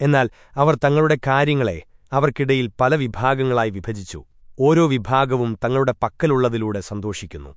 എന്നാൽ അവർ തങ്ങളുടെ കാര്യങ്ങളെ അവർക്കിടയിൽ പല വിഭാഗങ്ങളായി വിഭജിച്ചു. ഓരോ വിഭാഗവും തങ്ങളുടെ പക്കലുള്ളതിലൂടെ സന്തോഷിക്കുന്നു.